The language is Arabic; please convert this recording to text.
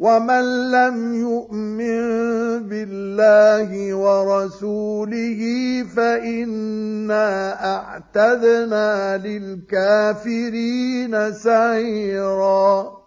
ومن لم يؤمن بالله ورسوله فإنا أعتدنا للكافرين سعيراً